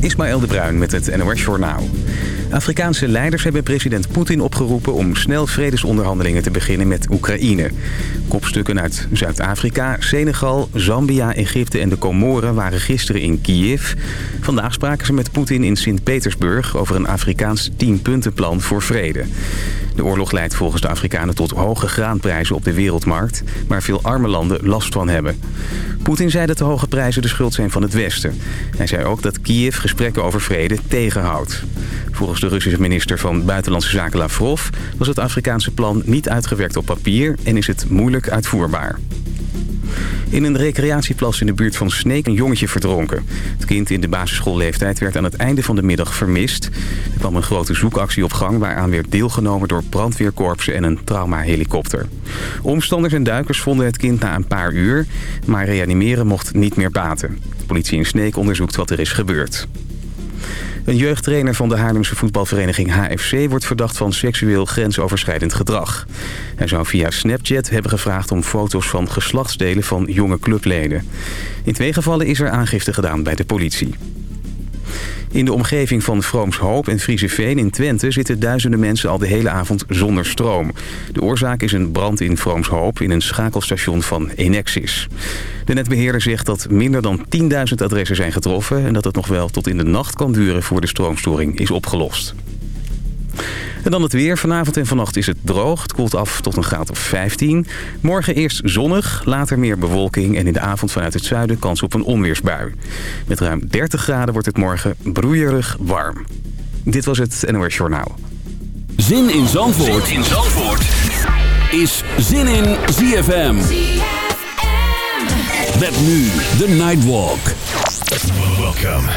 Ismaël de Bruin met het NOS Journaal. Afrikaanse leiders hebben president Poetin opgeroepen om snel vredesonderhandelingen te beginnen met Oekraïne. Kopstukken uit Zuid-Afrika, Senegal, Zambia, Egypte en de Comoren waren gisteren in Kiev. Vandaag spraken ze met Poetin in Sint-Petersburg over een Afrikaans tienpuntenplan voor vrede. De oorlog leidt volgens de Afrikanen tot hoge graanprijzen op de wereldmarkt... waar veel arme landen last van hebben. Poetin zei dat de hoge prijzen de schuld zijn van het Westen. Hij zei ook dat Kiev gesprekken over vrede tegenhoudt. Volgens de Russische minister van Buitenlandse Zaken Lavrov... was het Afrikaanse plan niet uitgewerkt op papier en is het moeilijk uitvoerbaar. In een recreatieplas in de buurt van Sneek een jongetje verdronken. Het kind in de basisschoolleeftijd werd aan het einde van de middag vermist. Er kwam een grote zoekactie op gang waaraan werd deelgenomen door brandweerkorpsen en een traumahelikopter. Omstanders en duikers vonden het kind na een paar uur, maar reanimeren mocht niet meer baten. De politie in Sneek onderzoekt wat er is gebeurd. Een jeugdtrainer van de Haarlemse voetbalvereniging HFC... wordt verdacht van seksueel grensoverschrijdend gedrag. Hij zou via Snapchat hebben gevraagd om foto's van geslachtsdelen van jonge clubleden. In twee gevallen is er aangifte gedaan bij de politie. In de omgeving van Vroomshoop en Frieseveen in Twente zitten duizenden mensen al de hele avond zonder stroom. De oorzaak is een brand in Vroomshoop in een schakelstation van Enexis. De netbeheerder zegt dat minder dan 10.000 adressen zijn getroffen... en dat het nog wel tot in de nacht kan duren voor de stroomstoring is opgelost. En dan het weer. Vanavond en vannacht is het droog. Het koelt af tot een graad of 15. Morgen eerst zonnig, later meer bewolking... en in de avond vanuit het zuiden kans op een onweersbui. Met ruim 30 graden wordt het morgen broeierig warm. Dit was het NOS Journaal. Zin in Zandvoort, zin in Zandvoort. is Zin in ZFM. Met nu de Nightwalk. Welcome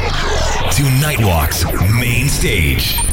to Nightwalk's main stage.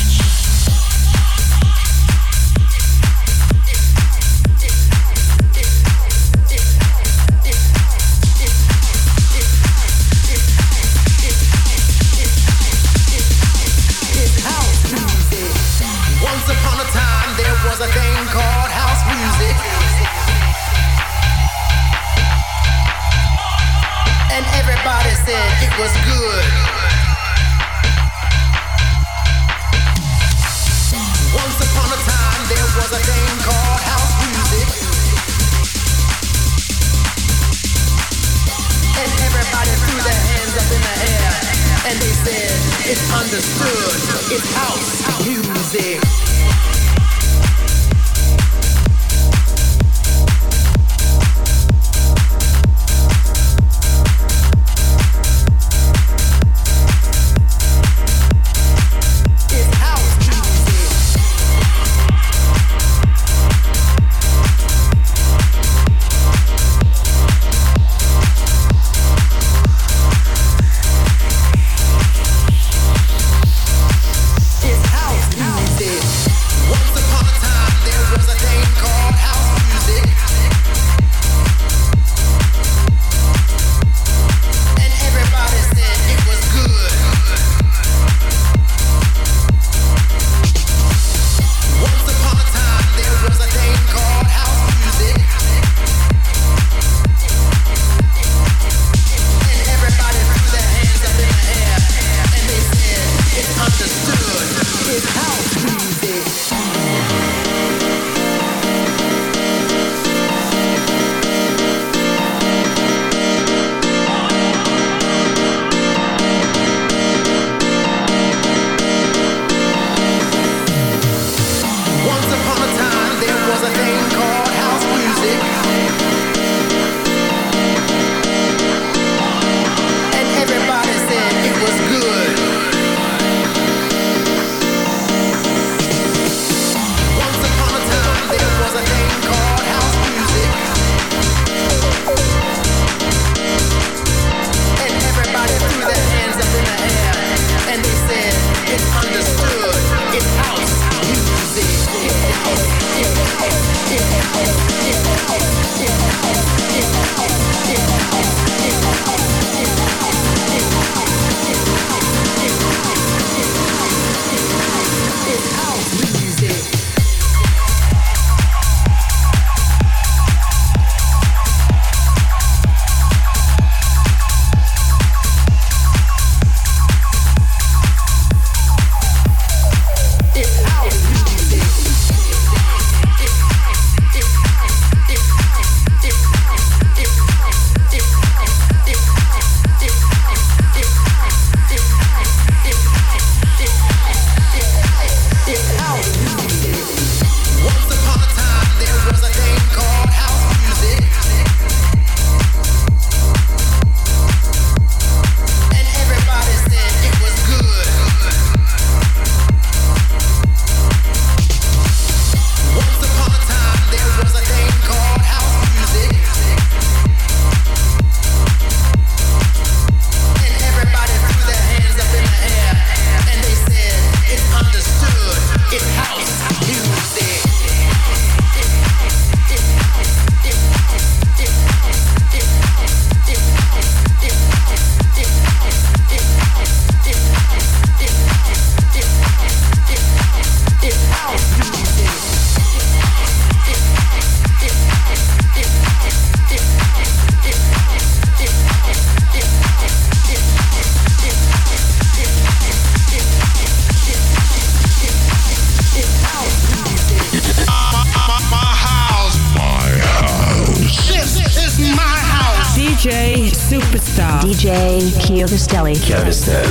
Kelly. Kevister.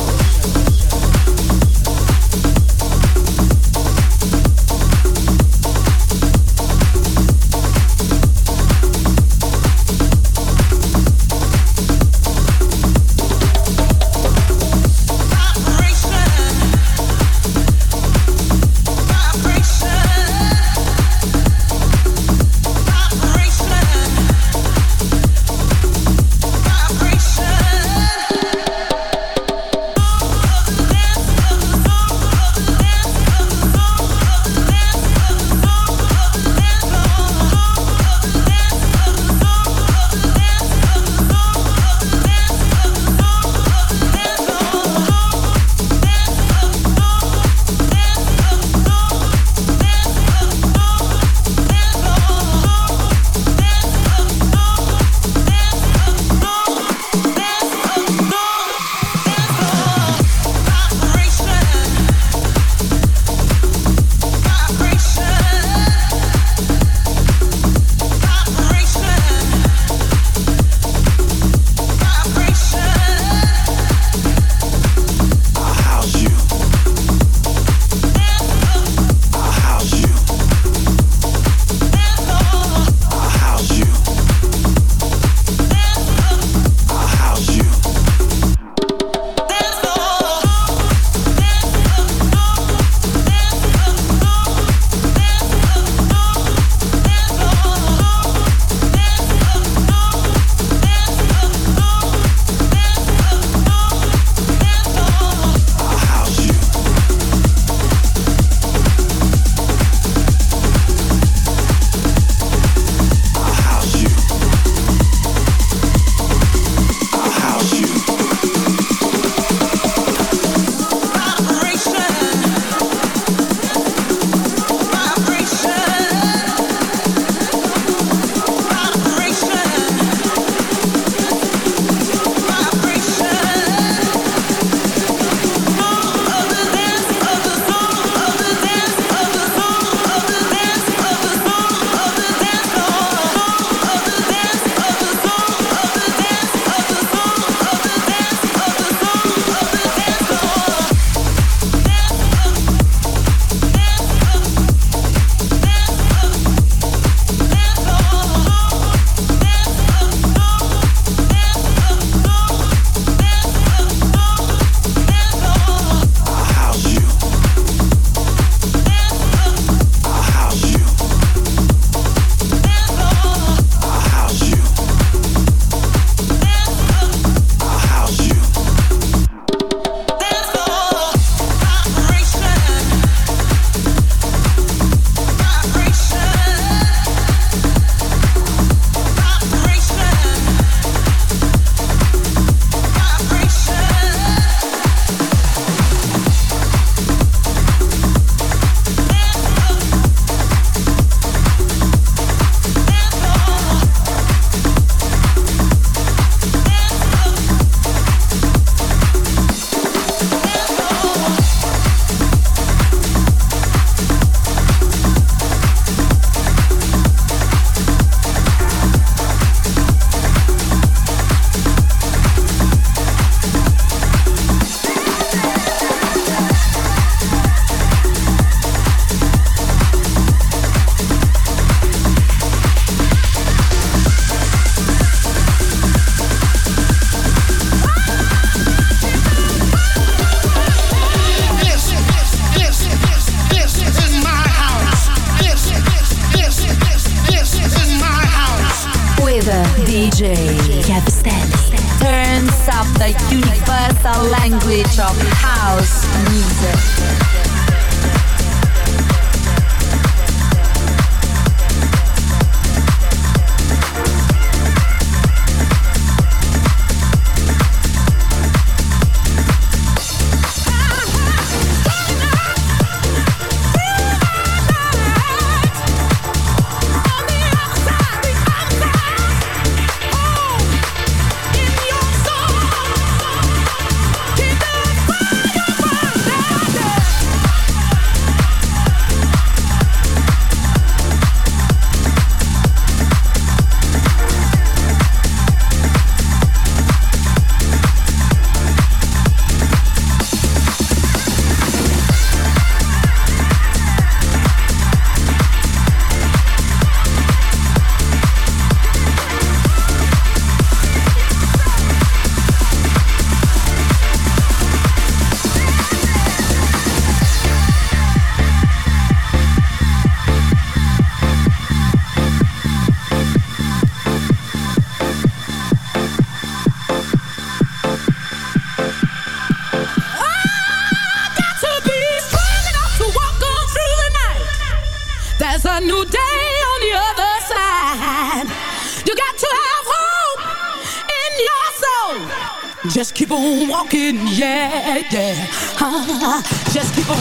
Just keep on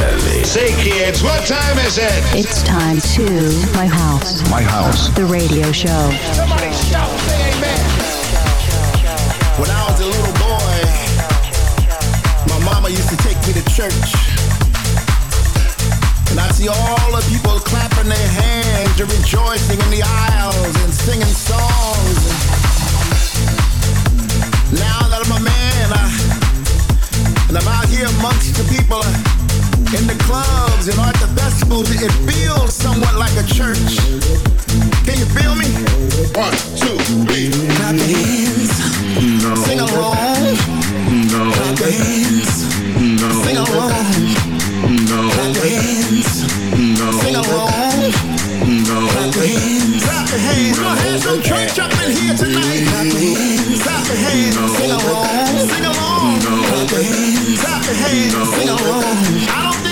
DJ Chiavistelli. Say, kids, what time is it? It's time to My House. My House. The radio show. Somebody shout, say amen. When I was a little boy, my mama used to take me to church. And I see all the people clapping their hands and rejoicing in the aisles and singing songs. And now that I'm a man, I, and I'm out here amongst the people in the clubs and at the festivals, it feels somewhat like a church. Can you feel me? One, two, three. Clap your hands. No. Sing along. No. Clap your hands. No. Sing along. No. Clap your hands. No. Sing along. No. Clap your hands. Clap your hands. We're gonna have some church up in here tonight. Clap your hands. Clap your hands, sing along, sing along. Clap your hands, clap your hands, sing along. I don't